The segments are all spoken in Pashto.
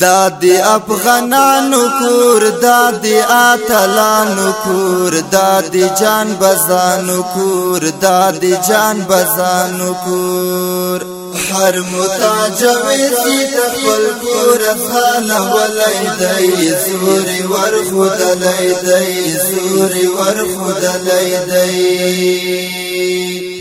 دا دی افغانانو کور دا دی آتلانو کور دا دی جان بزانو کور دا دی جان بزانو کور هر متاجوی سی تخبل کور خان ولی دی سوری ور خود لی دی سوری ور خود لی دی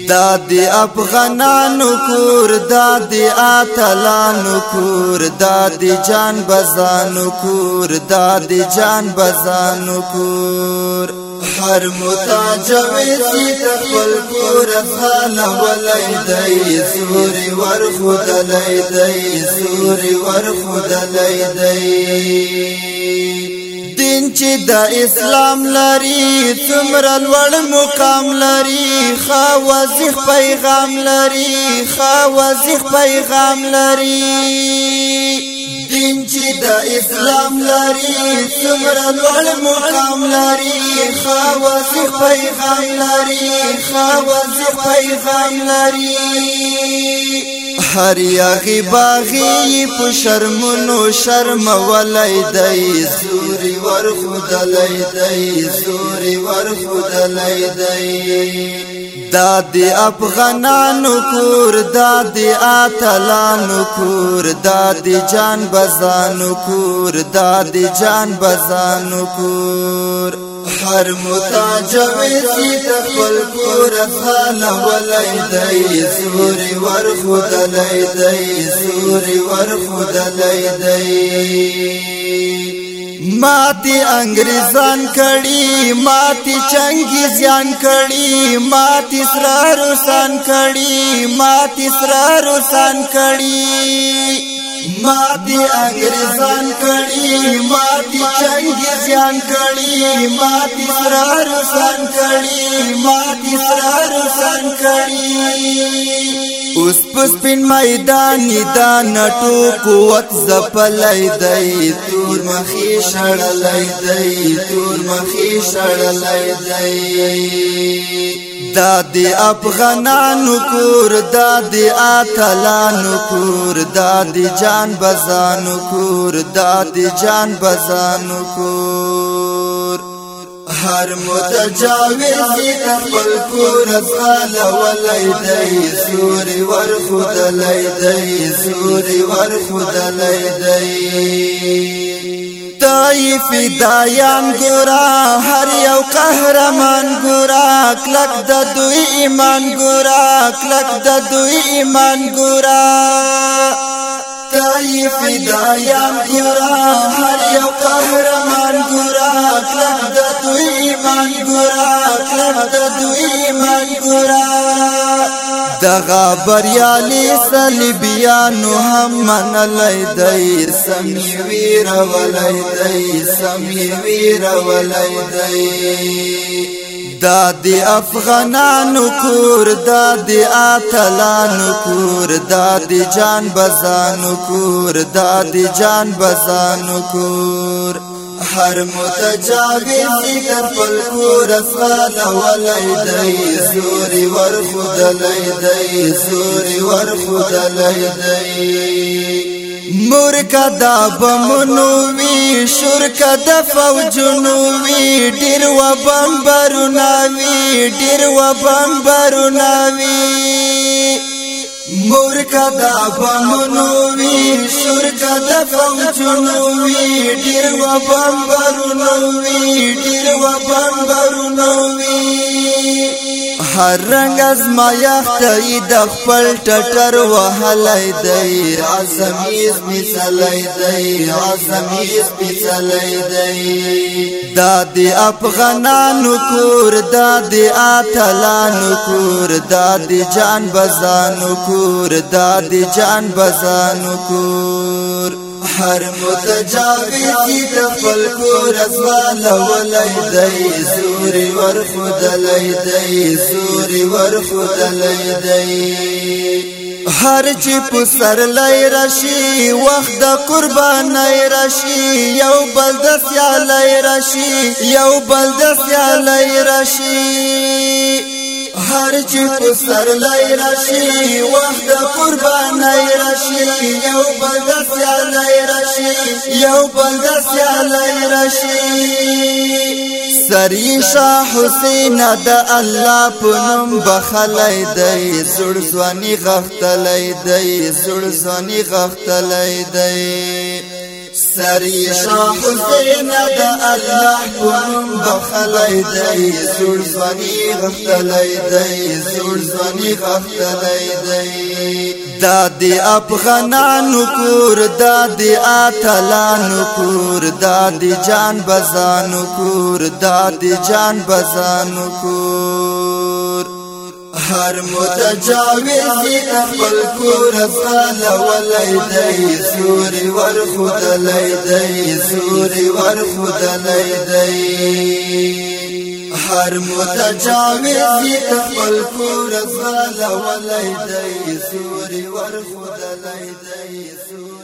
دا دی افغانانو کور دا دی آتلانو کور دا دی جان بزانو کور دا دی جان بزانو کور هر متاجوی سی تقبل کور افغان ولی دی سوری ور خود لی دی سوری ور خود لی دی دین چې د اسلام لري څومره لوړ مقام لري خا وزخ پیغام لري خا وزخ پیغام لري دین چې د اسلام لري څومره لوړ مقام لري خا وزخ پیغام لري خا وزخ پیغام لري هر یاغی باغی په شرمونو شرم ولای دای زوري ورخدلی دی زوري ورخدلی دی دا دی افغانانو کور دا دی اتلانو کور دا دی جان بزانو کور دا دی جان بزانو کور هر متاجوی سی تخبل کور خان ولی دی سوری ورخود لی دی سوری ورخود لی دی ماتی انګریزان کړي ماتی چنګیزان کړي ماتی سره روسان کړي ماتی سره روسان کړي ماتی انګریزان کړي ماتی چنګیزان کړي ماتی سره روسان کړي ماتی سره روسان کړي اوس پس پین میدان دا نټو قوت زپلای دی تور مخې شړلای دی تور مخې شړلای دی دا د افغانانو کور دا د اتلانو کور دا د جان بزانو کور دا د جان بزانو کور هر متجاوز خپل کور خپل ولای دی سوري ور خدای دی سوري ور خدای دی تای فدایان ګورا هر یو قهرمان ګورا کلک د دوی ایمان ګورا کلک د دوی ایمان ګورا تای فدایان ګورا د دوی منګورا دغه بریالي صلیبیانو هم منلای دی سمي ویر ولای دی سمي ویر ولای دی دا دی افغانانو کور دا دی اتلانو کور دا دی جان بزانو کور دا دی جان بزانو کور هر متجاوز در پل کور افغان ولای دی زوري ور خدلای دی زوري ور خدلای دی مور کدا بمونو وی شور کدا فوجونو وی ډیر و بمبرو ناوی ډیر و بمبرو ناوی مور کدا بمونو د فنکشنو وی ډیر و بمبرونو وی ډیر و بمبرونو وی هر رنگ از ما یختی د خپل ټټر وهلای دی عزمیز مثلای دی عزمیز مثلای دی دا د افغانانو کور دا د اتلانو کور دا د جان بزانو کور دا د جان بزانو کور هر متجاوز د خپل کور ازوال ولای دی سوري ور خدلای دی سوري ور خدلای دی هر چې په سر لای راشي وخت د قربانای راشي یو بل د سیالای راشي یو بل د سیالای راشي هر چې پسر لای راشي وخت قربان راشي یو بل دسیا لای راشي یو بل دسیا لای راشي سری شاه حسین د الله په نوم بخلای دی زړ ځواني غختلای دی زړ ځواني غختلای دی سری شاه حسین د الله کوم بخلای دی زړ زنی غختلای دی زړ زنی غختلای دی دادی افغانانو کور دادی اتلانو کور دادی جان بزانو کور دادی جان بزانو کور هر متجاوز خپل کور افغان ولای دی سوري ور خدای دی سوري ور خدای دی هر متجاوز خپل کور افغان ولای دی سوري ور خدای دی